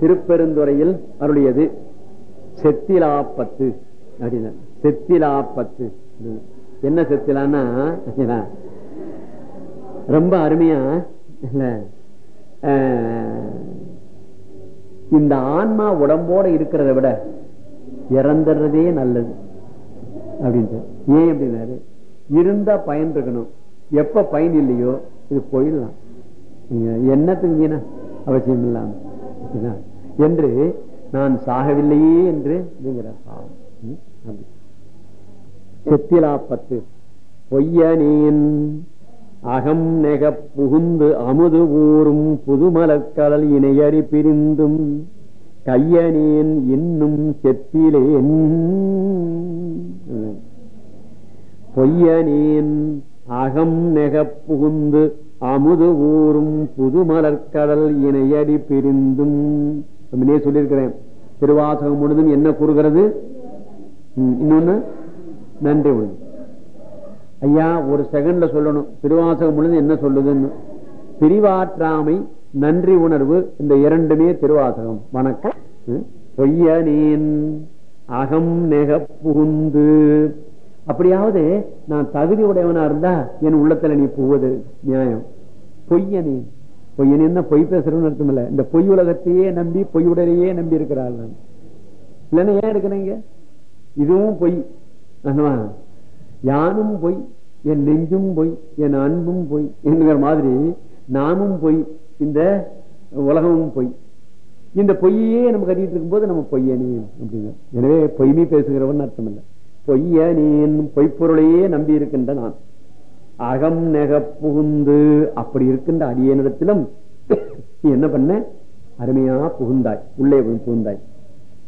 திருப்பெருந்துறையில் அருளியது. செத்திலாப்பத்து. அப்படின்னா செத்திலாப்பத்து. பத்து என்ன செத்திலான்னா ரொம்ப அருமையா இல்ல இந்த ஆன்மா உடம்போட இருக்கிறத விட இறந்துடுறதே நல்லது. அப்படின்ட்டு. ஏன் அப்படின்னாரு? இருந்தா பயன் இருக்கணும் எப்ப பயன் இல்லையோ இது போயிடலாம். நீங்க என்னத்துக்கு அவசியம் இல்லாம. என்று நான் சாகவில்லையே என்று செத்திலாப்பத்து. பொய்யனேன். அகம் நெக புகுந்து அமுது ஊரும் புதுமலக்கடல் இணையறி பிரிந்தும். கையனேன் இன்னும் செத்திலேன். பொய்யனேன். அகம் நெக புகுந்து அமுது ஊரும் புதுமலர்கடல் இணையடி பிரிந்தும். முன்னே சொல்லியிருக்கிறேன். திருவாசகம் முழுதும் என்ன கூறுகிறது? ம், இன்னொன்னு நன்றி உணர்வு ஐயா ஒரு செகண்ட்ல சொல்லணும். திருவாசகம் முழுதும் என்ன சொல்லுதுன்னு. பிரிவாற்றாமை நன்றி உணர்வு இந்த இரண்டுமே திருவாசகம். வணக்கம். ம், பொய்யனேன் அகம் நெக புகுந்து. அப்படியாவது நான் தகுதி உடையவனா இருந்தா என் உள்ளத்துல நீ புகுவது நியாயம். பொய்யனேன் பொய்யனேன்னா பொய் பேசுறேன்னு அர்த்தம் இல்ல. இந்த பொய் உலகத்தையே நம்பி பொய் உடலையே நம்பி இருக்கிறாள் நான். இல்லைன்னா ஏன் இருக்கிறீங்க இதுவும் பொய். யானும் பொய் என் நெஞ்சும் பொய் என் அன்பும் பொய் என்கிற மாதிரி நாமும் பொய் இந்த உலகமும் பொய். இந்த பொய்யே நம்ம கட்டிட்டு இருக்கும்போது நம்ம பொய்யனேன் அப்படிங்க எனவே பொய்மை பேசுகிறவன் அர்த்தம் இல்லை. பொய்யனேன் பொய்ப்பொருளையே நம்பி இருக்கின்ற நான். அகம் நெக புகுந்து. அப்படி இருக்கின்ற அடியனிடத்திலும் நீ என்ன பண்ண? அருமையா புகுந்தாய். உள்ளே போய் புகுந்தாய்.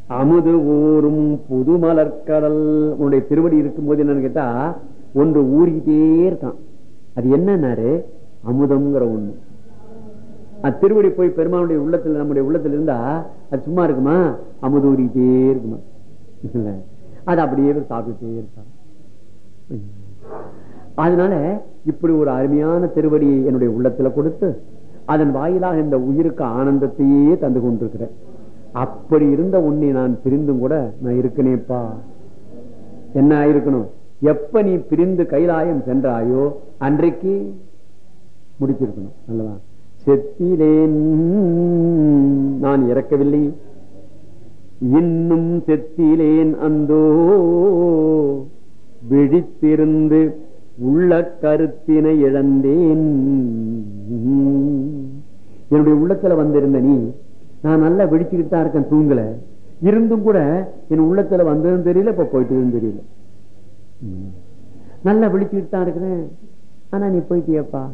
அமுது ஊரும் புது மலர்கடல் உன்னுடைய திருவடி இருக்கும்போது என்னன்னு கேட்டா ஒன்று ஊறிக்கிட்டே இருக்கான். அது என்னன்னாரு? அமுதம்ங்கிற ஒண்ணு. அது திருவடி போய் பெருமானுடைய உள்ளத்துல நம்முடைய உள்ளத்துல இருந்தா அது சும்மா இருக்குமா? அமுது ஊறிக்கிட்டே இருக்குமா? அது அப்படியே சாப்பிட்டுட்டே இருக்கான். அதனால இப்படி ஒரு அருமையான திருவடியை என்னுடைய உள்ளத்துல கொடுத்து அதன் வாயிலாக இந்த உயிருக்கு ஆனந்தத்தையே தந்து கொண்டிருக்கிறேன். அப்படி இருந்த உன்னை நான் பிரிந்தும் கூட நான் இருக்கனேப்பா. என்ன ஆயிருக்கணும்? எப்ப நீ பிரிந்து கைலாயம் சென்றாயோ அன்றைக்கு முடிச்சிருக்கணும். அல்லவா? செத்திலேன் நான் இறக்கவில்லை. இன்னும் செத்திலேன் அந்தோ. விழித்திருந்து உள்ள கருத்தினை இழந்தேன். என்னுடைய உள்ளத்துல வந்திருந்த நீ நான் நல்லா விழிச்சுக்கிட்டு தான் இருக்கேன் தூங்கல. இருந்தும் கூட என் உள்ளத்துல வந்ததும் தெரியல இப்ப போயிட்டதும் தெரியல. நல்லா விழிச்சுக்கிட்டு தான் இருக்கிறேன். ஆனா நீ போயிட்டியப்பா.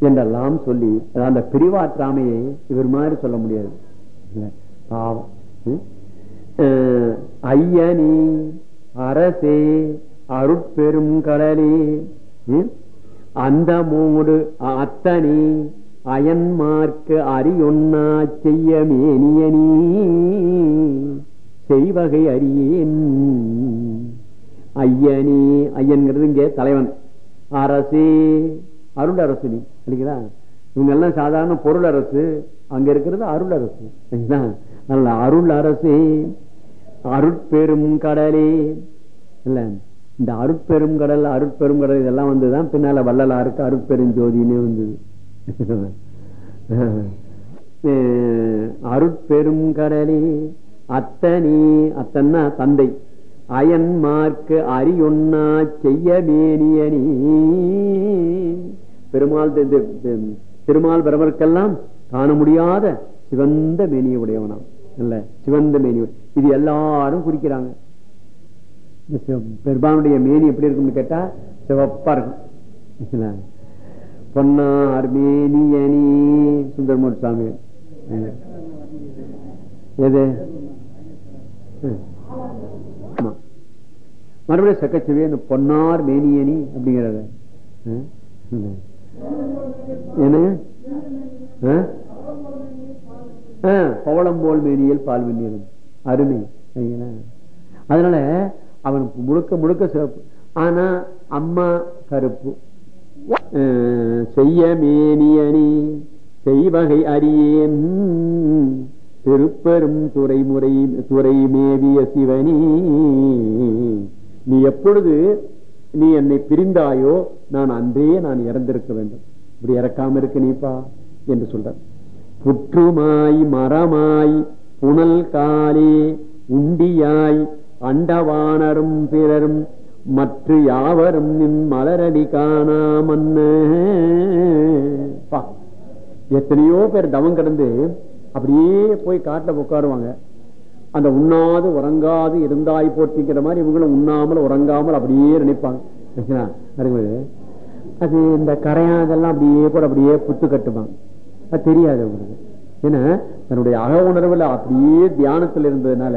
என்றெல்லாம் சொல்லி அந்த பிரிவாற்றாமையை இவர் மாதிரி சொல்ல முடியாது. பாவம். அஹ், ஐயனி அரசே அருட்பெரும் கடலே ம்? அந்த மூடு அத்தனி அயன்மார்க்கு அறியொன்னா செய்ய மேனியனி செய்வகை அறியேன் ஐயனி ஐயன்கிறது இங்கே தலைவன். அரசே அருள் அரசு நீ இல்லைங்களா? இவங்க எல்லாம் சாதாரண பொருள் அரசு அங்க இருக்கிறது அருள் அரசு சரிங்களா? நல்ல அருள் அரசே அருட்பெரும் கடலே இல்ல இந்த அருட்பெரும் கடல் அருட்பெரும் கடல் இதெல்லாம் வந்துதான் பின்னால வள்ளலாருக்கு அருட்பெரும் ஜோதினே வந்தது. அஹ் அருட்பெரும் கடலே அத்தனி அத்தன்னா தந்தை. அயன்மார்க்கு அரியொன்னா செய்ய மேனியனி பெருமாள் திருமால் பிரபருக்கெல்லாம் காண முடியாத சிவந்த மேனிய உடையவனாம் இல்ல சிவந்த மேனிய இது எல்லாரும் குறிக்கிறாங்க. பெருமானுடைய மேனி எப்படி இருக்கும்னு கேட்டா சிவப்பா இருக்கும். பொன்னார் மேனியனி சுந்தரமூர்த்தி சுவாமி. எது? மறுபடியும் ஆமா. மறுபடியும் பொன்னார் மேனியணி அப்படிங்கிறத. ம். ம். என்ன? ஆ? பவளம்போல் மேனியில் பால் வெந்நீரும். அருமை. அதனால அவன் முழுக்க முழுக்க சிறப்பு. ஆனா அம்மா கருப்பு. செய்ய மேனியணி செய்வகை அறியேன் திருப்பெரும் துறைமுறை துறை மேவிய சிவனி. நீ எப்பொழுது நீ என்னை பிரிந்தாயோ நான் அன்றே நான் இறந்திருக்க வேண்டும். இப்படி இறக்காம இருக்க நீப்பா? என்று சொல்ற புற்றுமாய் மரமாய் புனல் காலே உண்டியாய் அண்டவானரும் பிறரும் மற்ற யாவரும் நின் மலரடி காணாமன்ன. எத்தனையோ பேர் தவம் கிடந்து அப்படியே போய் காட்டுல உட்காருவாங்க. அந்த உண்ணாது உறங்காது இருந்தாய் போட்டிக்கிற மாதிரி இவங்களும் உண்ணாமல் உறங்காமல் அப்படியே நினைப்பாங்க. அது இந்த கரையாதெல்லாம் அப்படியே கூட அப்படியே புத்து கட்டுவாங்க. அது தெரியாது அவங்களுக்கு. ஏன்னா தன்னுடைய அக உணர்வுல அப்படியே தியானத்துல இருந்ததுனால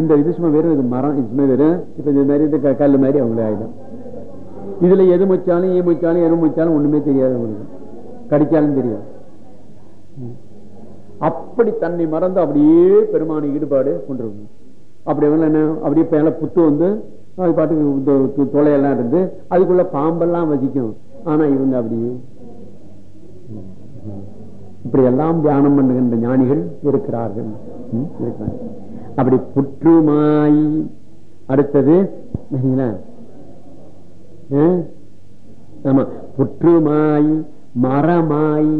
இந்த இது சும்மா வெறும் இது மரம் இது சும்மா வெறும் இப்ப இந்த மாதிரி இந்த கல் மாதிரி அவங்களே ஆயிடும். இதுல எது முச்சாலும் ஈ முச்சாலும் எது முச்சாலும் ஒண்ணுமே தெரியாது அவங்களுக்கு. கடிச்சாலும் தெரியாது. அப்படி தன்னை மறந்து அப்படியே பெருமான ஈடுபாடு கொண்டிருக்கும். அப்படி என்ன அப்படியே மேல புத்து வந்து அது பாட்டுக்கு தொலையெல்லாம் இருந்து அதுக்குள்ள பாம்பெல்லாம் வசிக்கும். ஆனா இவங்க அப்படியே இப்படி எல்லாம் தியானம் பண்ணுகின்ற ஞானிகள் இருக்கிறார்கள். அப்படி புற்றுமாய். அடுத்தது ஆமா புற்றுமாய் மரமாய்.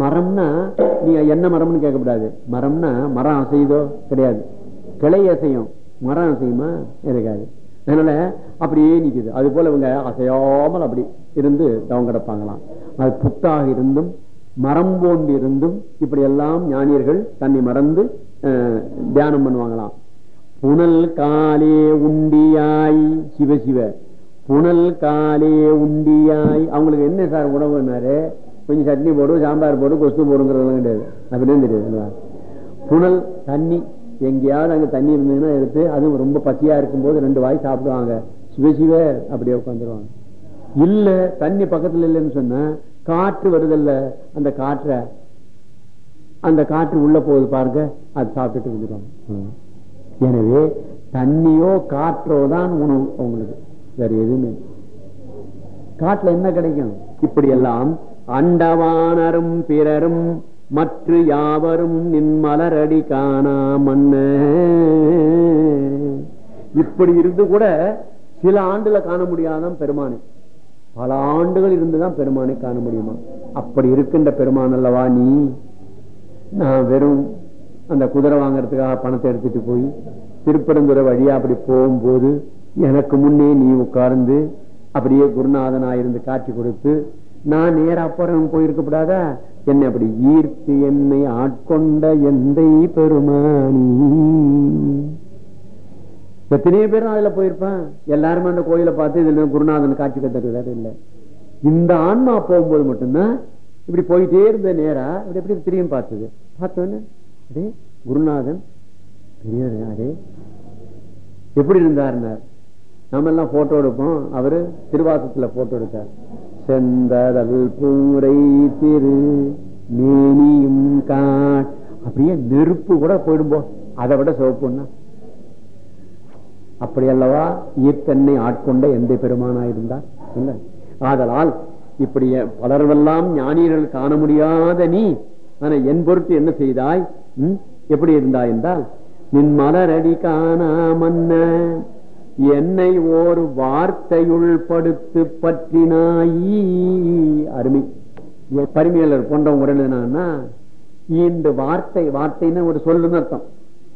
மரம்னா நீ என்ன மரம்னு கேட்கக்கூடாது. மரம்னா மரம் அசையுதோ கிடையாது. கிளை அசையும். மரம் அசையுமா? இருக்காது. அதனால அப்படியே நிக்குது. அது போல இவங்க அசையாமல் அப்படி இருந்து தவங்க கிடப்பாங்களாம். அது புத்தாக இருந்தும் மரம் இருந்தும் இப்படி எல்லாம் ஞானியர்கள் தன்னை மறந்து தியானம் பண்ணுவாங்களாம். புனல் காலே உண்டியாய் சிவ சிவ. புனல் காலே உண்டியாய். அவங்களுக்கு என்ன சார் உணவுனாரு கொஞ்சம் சட்னி போடும் சாம்பார் போடு கொஸ்து போடுங்கிறதெல்லாம் கிடையாது. அப்படின்னு தெரியாது புனல் தண்ணி. எங்கேயாவது அங்கே தண்ணி இருந்ததுன்னா எடுத்து அதுவும் ரொம்ப பசியா இருக்கும் போது ரெண்டு வாய் சாப்பிடுவாங்க. சிவ சிவ அப்படியே உட்காந்துருவாங்க இல்லை தண்ணி பக்கத்தில் இல்லைன்னு சொன்னால் காற்று வருதல்ல அந்த காற்ற அந்த காற்று உள்ள போகுது பாருங்க அது சாப்பிட்டுட்டு வந்துடுவாங்க எனவே தண்ணியோ காற்றோ தான் உணவு அவங்களுக்கு. வேற எதுவுமே காட்டுல என்ன கிடைக்கும்? இப்படி எல்லாம் அண்டவானரும் பிறரும் மற்ற யாவரும் நின் மலரடி காணா மன்ன இப்படி இருந்து கூட சில ஆண்டுல காண முடியாதான் பெருமானை. பல ஆண்டுகள் இருந்துதான் பெருமானை காண முடியுமா? அப்படி இருக்கின்ற பெருமான் அல்லவா நீ? நான் வெறும் அந்த குதிரை வாங்கறதுக்காக பணத்தை எடுத்துட்டு போய் திருப்பரந்துரை வழியா அப்படி போகும்போது எனக்கு முன்னே நீ உட்கார்ந்து அப்படியே குருநாதனாயிருந்து காட்சி கொடுத்து நான் நேர அப்புறம் போயிருக்கப்படாதா? என்னை அப்படி ஈர்த்து என்னை ஆட்கொண்ட எந்தை பெருமானி? எத்தனையோ நான் அதுல போயிருப்பேன். எல்லாருமே அந்த கோயிலை பார்த்து இதுல குருநாதன் காட்சி கத்துறது இல்ல. இந்த ஆன்மா போகும்போது மட்டும்தான் இப்படி போயிட்டே இருந்த நேரா இப்படி எப்படி திரும்பி பார்த்தது. பார்த்தோன்னு அடே குருநாதன் பெரியவர் எப்படி இருந்தாருனார் நம்ம எல்லாம் போட்டோ எடுப்போம். அவரு திருவாசத்துல போட்டோ எடுத்தார். செந்தடல் பூரை திரு மேனியும் காட் அப்படியே நெருப்பு கூட போயிடும்போ. அதை விட சிவப்புன்னா அப்படி அல்லவா ஈர்த்தன்னை ஆட்கொண்ட எந்த பெருமானாயிருந்தார்? இல்ல. ஆதலால் இப்படி பலர்வெல்லாம் ஞானியர்கள் காண முடியாத நீ ஆனா என் பொருட்டு என்ன செய்தாய்? எப்படி இருந்தாய் என்றால் நின் மலரடி காணாமன்ன என்னை ஒரு வார்த்தையுள் படுத்து பற்றினாயி. அருமை. பரிமையாளர் போன்றவங்க என்னன்னா இந்த வார்த்தை வார்த்தைன்னு ஒரு சொல்லுன்னு அர்த்தம்.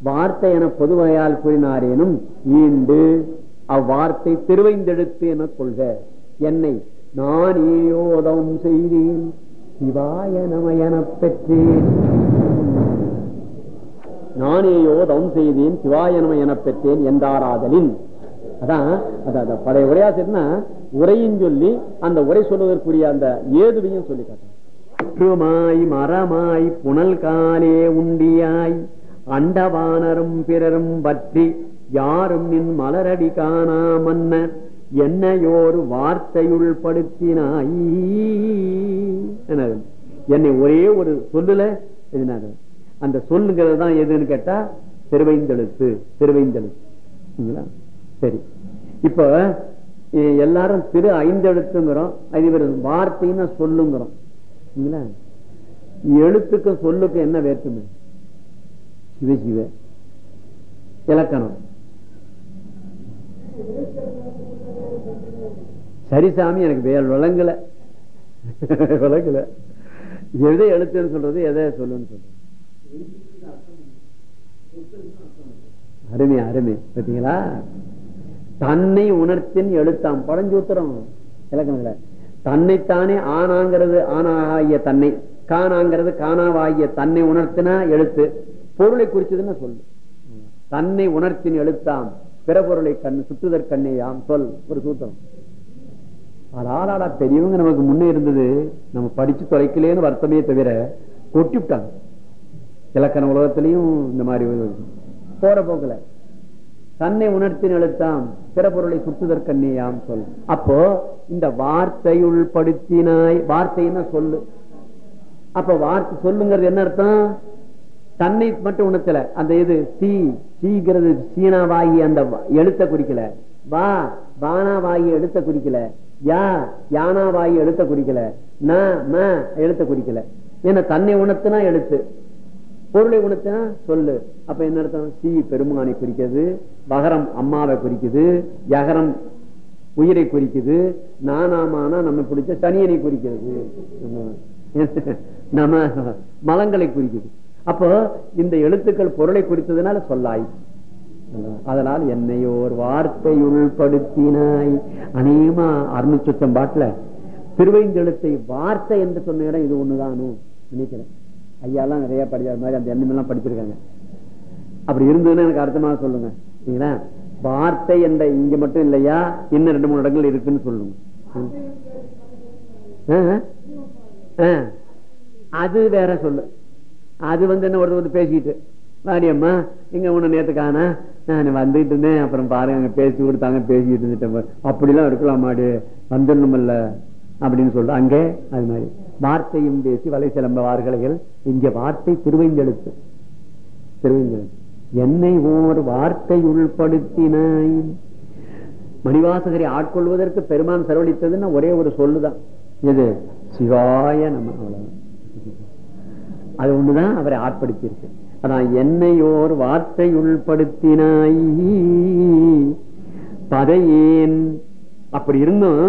வார்த்தை என பொதுவையால் கூறினாரேனும் ஈண்டு அவ்வார்த்தை திருவைந்தெடுத்து என கொள்க. என்னை நான் ஏயோதம் செய்தேன் சிவாயனமயன பெற்றேன். நானேயோ தவம் செய்தேன் சிவாயனம என பெற்றேன் என்றாராதலின். அதான் பழைய உரையாசிரியர்னா உரையும் சொல்லி அந்த உரை சொல்வதற்குரிய அந்த ஏதுவையும் சொல்லி காட்டுமாய் மரமாய் புனல் காலே உண்டியாய் அண்டவானரும் பிறரும் பற்றி யாரும் நின் மலரடி காணாமன்ன என்னையோர் வார்த்தையுள் படுத்தினாய். என்னை ஒரே ஒரு சொல்லுல எதுனாரு அந்த சொல்லுங்கிறது தான் எதுன்னு கேட்டா திருவைந்தெழுத்து திருவைந்தெழுத்து. சரி. இப்ப எல்லாரும் திரு ஐந்தெழுத்துங்கிறோம் அது வார்த்தைன்னு சொல்லுங்கிறோம். எழுத்துக்கும் சொல்லுக்கும் என்ன வேற்றுமை? சிவ சிவ இலக்கணம். சரி சாமி எனக்கு வேற விளங்கல. விளங்கல. எதை எழுத்துன்னு சொல்றது எதை சொல்லுன்னு சொல்றது. அருமை அருமை. பார்த்தீங்களா? தன்னை உணர்த்தின் எழுத்தாம். பழஞ்சூத்திரம் இலக்கணங்கள தன்னைத்தானே ஆனாங்கிறது ஆனாகிய தன்னை. காணாங்கிறது காணாவாகிய தன்னை உணர்த்தினா எழுத்து. பொருளை குறிச்சதுன்னா சொல்லு. தன்னை உணர்ச்சின் எழுத்தாம் பிற பொருளை கண் சுற்றுதற்கண்ணையாம் சொல் ஒரு சூத்திரம். ஆளாடா பெரியவங்க நமக்கு முன்னே இருந்தது நம்ம படிச்சு தொலைக்கலேன்னு வருத்தமே தவிர கொட்டி விட்டாங்க. இலக்கண உலகத்திலையும் இந்த மாதிரி போற போக்குல. தன்னை உணர்த்தின் எழுத்தாம் பிற பொருளை சுற்றுதற்கண்ணியாம் சொல். அப்போ இந்த வார்த்தை உள்படுத்தினாய் வார்த்தைன்னா சொல்லு. அப்ப வார்த்தை சொல்லுங்கிறது என்ன அர்த்தம்? தன்னை மட்டும் உணர்த்தல. அந்த இது சி சீங்கிறது சீனாவாகி அந்த எழுத்த குறிக்கல. வா பானாவாகி எழுத்த குறிக்கல. யா யானாவாகி எழுத்த குறிக்கல. ந ம எழுத்த குறிக்கல. ஏன்னா தன்னை உணர்த்தினா எழுத்து. பொருளை உணர்த்தினா சொல்லு. அப்ப என்ன அர்த்தம்? சி பெருமானை குறிக்கிறது பகரம் அம்மாவை குறிக்குது யகரம் உயிரை குறிக்குது நானாமானா நம்ம பிடிச்ச தனியனை குறிக்கிறது. நம்ம மலங்களை குறிக்குது. அப்போ இந்த எழுத்துக்கள் பொருளை குறித்ததுனால சொல்லாய். அதனால் என்னையோர் வார்த்தை படுத்தினாய் அநேகமா அறுநூத்தி சுத்தம் பாட்டுல திருவைந்தெழுத்தை வார்த்தை என்று சொன்ன இடம் இது ஒண்ணுதானு நினைக்கிறேன். ஐயாலாம் நிறைய படிக்கிற மாதிரி அந்த எண்ணம் எல்லாம் படிச்சிருக்காங்க. அப்படி இருந்ததுன்னு எனக்கு அர்த்தமாக சொல்லுங்க. சரிங்களா வார்த்தை என்ற இங்க மட்டும் இல்லையா? இன்னும் ரெண்டு மூணு இடங்கள் இருக்குன்னு சொல்லுங்க. அது வேற சொல்லு. அது வந்து என்ன ஒருத்தர் வந்து பேசிட்டு வாடியம்மா இங்க உன்னை நேத்து காணா நான் வந்துட்டு இருந்தேன் அப்புறம் பாருங்க பேசி கொடுத்தாங்க பேசிட்டு இருந்துட்டேன். அப்படிலாம் இருக்கலாம் மாடு வந்துடணும்ல அப்படின்னு சொல்ற அங்கே அது மாதிரி. வார்த்தையும் பேசி வலை சிலம்ப வார்களைகள் இங்க வார்த்தை திருவைந்தெழுத்து. திருவைந்தெழுத்து. என்னை ஓர் வார்த்தை உள்படுத்தினாய். மணிவாசகரை ஆட்கொள்வதற்கு பெருமான் செலவழித்ததுன்னா ஒரே ஒரு சொல்லுதான். இது சிவாய நம்ம அவ்வளவு அது ஒண்ணுதான் அவரை ஆட்படுத்தி இருக்கு அதான் என்னையோர் வார்த்தை உள்படுத்தினாய் பதையேன். அப்படி இருந்தும்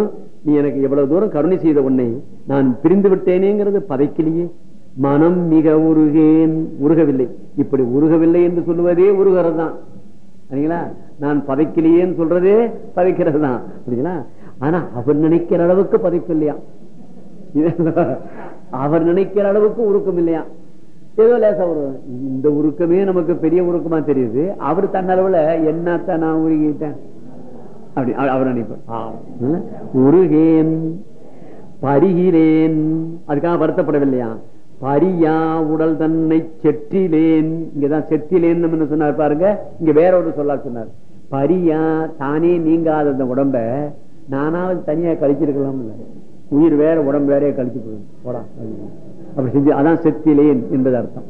நீ எனக்கு எவ்வளவு தூரம் கருணை செய்த உன்னை நான் பிரிந்து விட்டேனேங்கிறது பதைக்கிலேயே. மனம் மிக உருகேன். உருகவில்லை. இப்படி உருகவில்லை என்று சொல்லுவதே உருகிறது தான் சரிங்களா? நான் பதைக்கலையேன்னு சொல்றதே பதைக்கிறது தான் சரிங்களா ஆனா அவர் நினைக்கிற அளவுக்கு பதைப்பு இல்லையா? அவர் நினைக்கிற அளவுக்கு உருக்கம் இல்லையா? ஏதோ லேசா ஒரு இந்த உருக்கமே நமக்கு பெரிய உருக்கமா தெரியுது. அவர் தன்னளவுல என்னத்த நான் உருகிட்டேன்? அப்படி அவர் நினைப்பார். உருகேன் பருகிறேன். அதுக்காக வருத்தப்படவில்லையா? பரியா உடல் தன்னை செற்றிலேன். இங்கதான் செற்றிலேன் என்ன சொன்னார் பாருங்க. இங்க வேற ஒரு சொல்லா சொன்னார். பரியா தானே நீங்காத அந்த உடம்ப நானாவது தனியா கழிச்சிருக்கலாம் உயிர் வேற உடம்பு வேறைய கழிச்சு போடா அப்படி செஞ்சு அதான் செத்திலேன் என்பது அர்த்தம்.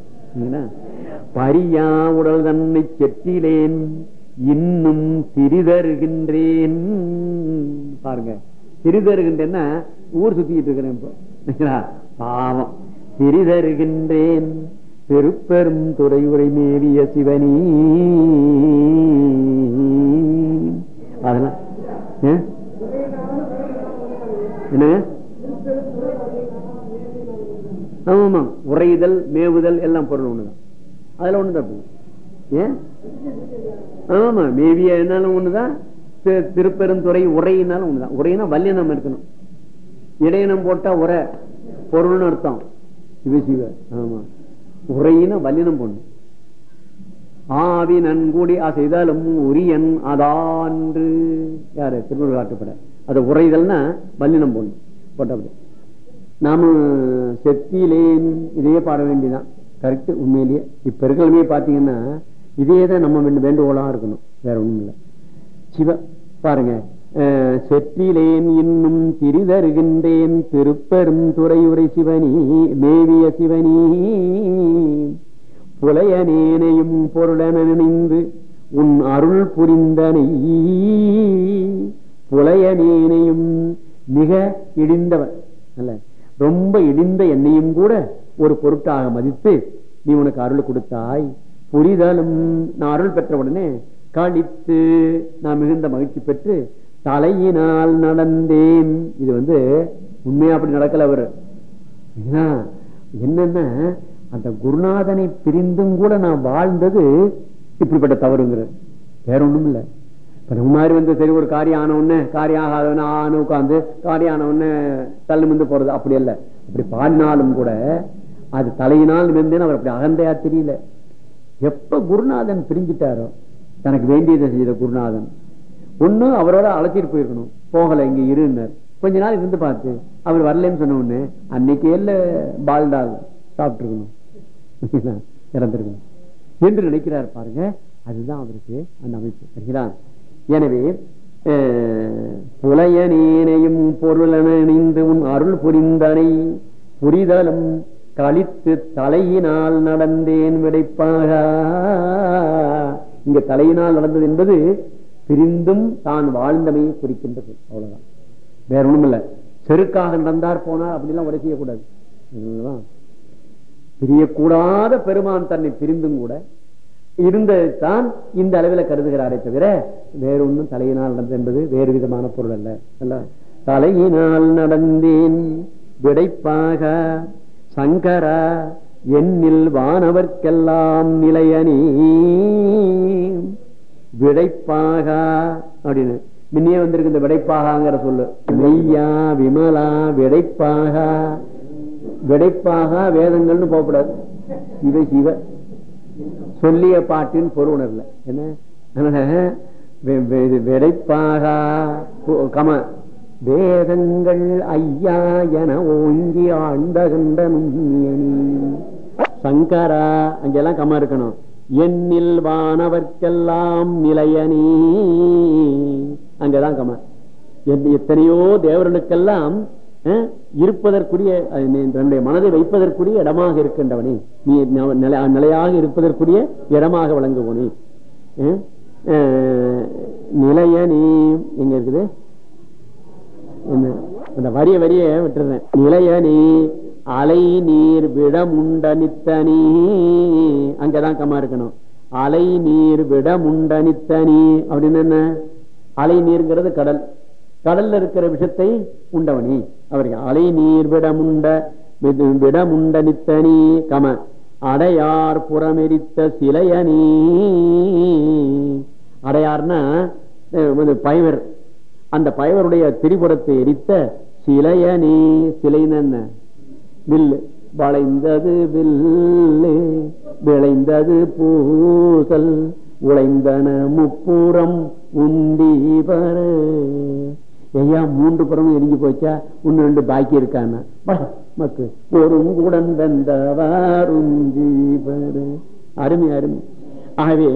பரியா உடல் தன்னை செத்திலேன் இன்னும் திரிதருகின்றேன் பாருங்க. திரிதருகின்றேன்னா ஊர் சுத்திட்டு இருக்கிறேன் இப்போ. பாவம். திரிதருகின்றேன் பெருப்பெரும் துறையுரை மேவிய சிவனி அதெல்லாம் என்ன ஆமா உரைதல் மேவுதல் எல்லாம் பொருள் ஒண்ணுதான். அதுல ஒண்ணு தப்பு ஏன் ஆமா மேவிய என்னாலும் ஒண்ணுதான் திருப்பெருந்துறை உரையினாலும் ஒண்ணுதான். உரையினா வல்லினம் இருக்கணும் இடையினம் போட்டா உரை பொருள்னு அர்த்தம். சிவசிவ ஆமா. உரையின வல்லினம் பொண்ணு. ஆவி நன்கூடி அசைதாலும் உரியன் அதான்று. யாரு? திருநூறு காட்டுப்பட. அது உரைதல்னா வல்லினம் பொண்ணு. போட்டப்படி நாம செத்திலேன் இதையே பாட வேண்டிதான் கரெக்ட் உண்மையிலேயே. இப்ப இருக்கிறமே பாத்தீங்கன்னா இதே தான் நம்ம வேண்டுகோளா இருக்கணும். வேற ஒண்ணும் இல்லை. சிவ பாருங்க. செற்றிலேன் இன்னும் திரிதருகின்றேன் திருப்பெரும் துறையுரை சிவனி மேவிய சிவனி. புலையனேனையும் பொருளன நினைந்து உன் அருள் புரிந்தனை. புலையனேனையும் மிக இடிந்தவன். அல்ல ரொம்ப இடிந்த என்னையும் கூட ஒரு பொருட்டாக மதித்து நீ உனக்கு அருள் கொடுத்தாய். புரிதலும் நான் அருள் பெற்ற உடனே கழித்து நான் மிகுந்த மகிழ்ச்சி பெற்று தலையினால் நடந்தேன். இது வந்து உண்மையா அப்படி நடக்கல அவரு. ஏன்னா, என்னன்னா அந்த குருநாதனை பிரிந்தும் கூட நான் வாழ்ந்தது இப்படிப்பட்ட தவறுங்கிற வேற ஒண்ணும் இல்ல நம்ம மாதிரி வந்து சரி ஒரு காரியம் ஆன உடனே காரியம் ஆகாதவன ஆன உட்காந்து காரியம் ஆன உடனே தள்ளு மிந்து போறது அப்படி இல்ல அப்படி பாடினாலும் கூட அது தலையினால் நிமிர்ந்தேன்னு அவர் அப்படி அகந்தையா தெரியல. எப்ப குருநாதன் பிரிஞ்சிட்டாரோ தனக்கு வேண்டியதை செய்த குருநாதன். ஒண்ணு அவரோட அழைச்சிட்டு போயிருக்கணும். போகல இங்க இருந்தார் கொஞ்ச நாள் இருந்து பார்த்து அவர் வரலன்னு சொன்ன உடனே அன்னைக்கே இல்ல பால்டால் சாப்பிட்டு இருக்கணும் என்று நினைக்கிறார் பாருங்க. அதுதான் அவருக்கு அந்த அமைப்பு. சரிங்களா? எனவே அஹ், புலையனேனையும் பொருளனிந்து உன் அருள் புரிந்தனை புரிதலும் கழித்து தலையினால் நடந்தேன் விடைப்பாக. இங்க தலையினால் நடந்தது என்பது பிரிந்தும் தான் வாழ்ந்தமையை குறிக்கின்றது. அவ்வளவுதான். வேற ஒண்ணும் இல்ல செருக்காக நடந்தார் போனார் அப்படிலாம் உடை செய்யக்கூடாது. பிரியக்கூடாத பெருமான் தன்னை பிரிந்தும் கூட இருந்ததுதான் இந்த அளவில் கருதுகிறாரே தவிர வேற ஒன்றும் தலையினால் நடந்தது என்பது வேறு விதமான பொருள் அல்ல. அல்ல? தலையினால் நடந்தேன். விடைப்பாக சங்கரா எண்ணில் வானவர்க்கெல்லாம் நிலையணி விடைப்பாக அப்படின்னு. முன்னே வந்திருக்கு இந்த விடைப்பாகங்கிற சொல்லு. மெய்யா விமலா விடைப்பாக. விடைப்பாக வேதங்கள்னு போகக்கூடாது. இவை சிவ. சொல்லிய பாட்டின் பொருள் என்ன? அதனால வெ- கம வேதங்கள் ஐயா என ஓங்கி ஆழ்ந்தகண்ட சங்கரா அங்கெல்லாம் கம இருக்கணும். என்னில் வானவர்க்கெல்லாம் நிலையனி அங்கதான் கம. எத்தனையோ தேவர்களுக்கெல்லாம் இருப்பதற்குரிய தன்னுடைய மனதை வைப்பதற்குரிய இடமாக இருக்கின்றவனே. நீ நிலையாக இருப்பதற்குரிய இடமாக வழங்குவனே அஹ், நீ எங்க இருக்குது? என்ன? அந்த வரிய வரிய விட்டுறேன் நிலையனி அலை நீர் விடமுண்ட நித்தனி அங்கதான் கம்மா இருக்கணும். அலை நீர் விடமுண்ட நித்தனி அப்படின்னு என்ன? அலை நீர்ங்கிறது கடல். கடல்ல இருக்கிற விஷத்தை உண்டவனி. அவருக்கு அலை நீர் விடமுண்ட விடமுண்ட நித்தனி கம. அடையார் புறமெரித்த சிலையணி அடையார்னா பயவர் அந்த பயவருடைய திரிபுரத்தை எரித்த சிலையணி சிலைன்னு என்ன வில்லு வளைந்தது வில்லு விளைந்தது பூசல் உழைந்தன முப்புறம் உந்தீபரு ஐயா மூன்று புறமும் எரிஞ்சு போச்சா? ஒன்னு ரெண்டு பாக்கி இருக்கானா வா, மக்கு. ஒருங்குடன் வெந்தவாருந்தீபர அருமை அருமை. ஆகவே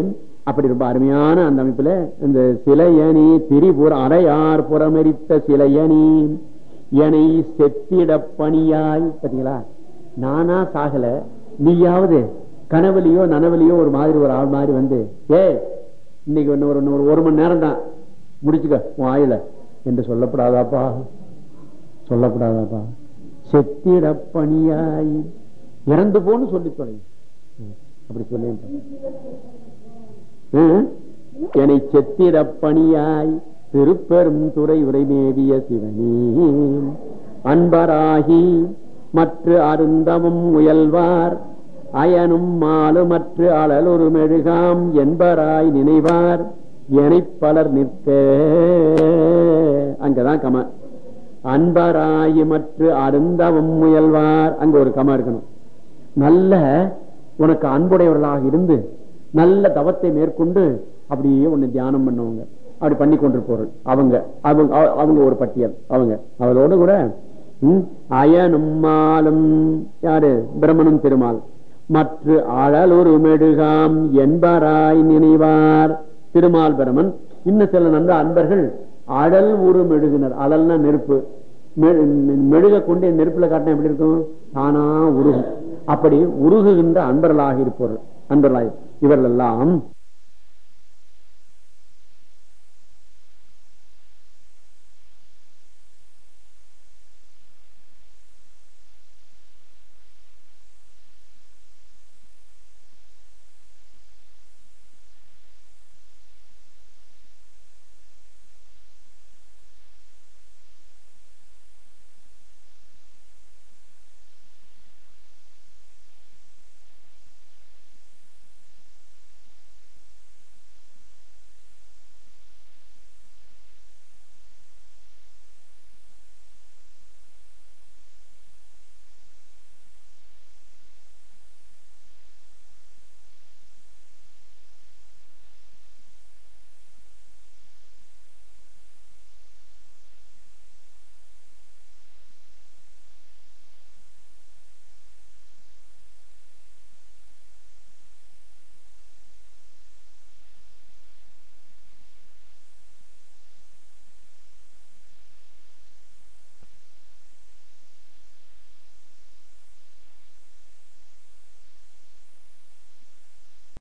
அப்படி ரொம்ப அருமையான அந்த அமைப்புல இந்த சிலையணி திரிபுர அடையார் புறமரித்த சிலையணி எனை செத்திட பணியாய். பாத்தீங்களா? நானா சாகல. நீயாவது கனவுலையோ நனவுலையோ ஒரு மாதிரி ஒரு ஆள் மாதிரி வந்து ஏ இன்னைக்கு ஒன்னு ஒரு ஒரு மணி நேரம் தான் முடிச்சுக்க உன் ஆயுள. என்று சொல்லப்படாதாப்பா? சொல்லப்படாதாப்பா. செத்திட பணியாய் இறந்து போன்னு சொல்லி தொலை. அப்படி சொல்லி என்னை செத்திட பணியாய் திருப்பெரும் துறை உரைமேவிய சிவனே. அன்பராகி மற்ற அருந்தமும் முயல்வார். அயனும் மாலுமற்று அழலொரு மெழுகாம் என்பராய் நினைவார். என பலர் நிற்க. அங்கதான் கம. அன்பராயி மற்ற அருந்தவம் முயல்வார். அங்க ஒரு கம இருக்கணும். நல்ல உனக்கு அன்புடையவர்களாக இருந்து நல்ல தவத்தை மேற்கொண்டு அப்படியே உன்னை தியானம் பண்ணவங்க. அப்படி பண்ணி கொண்டிருப்பவர்கள் அவங்க அவங்க அவங்க ஒரு பட்டியல். அவங்க. அவளோடு கூட அயனும்மாலும் யாரு? பிரம்மனும் திருமால். மற்ற அழலொரு மெடுகாம் என்பராய் நினைவார். திருமால் பிரமன் இன்னும் சில நல்ல அன்பர்கள் அடல் ஒரு மெழுகினர். அடல்னா நெருப்பு. மெ- மெழுக கொண்டு நெருப்புல காட்டினா எப்படி இருக்கும்? தானா உருகும். அப்படி உருகுகின்ற அன்பர்களாக இருப்பவர்கள். அன்பர்களாக இவர்கள் எல்லாம்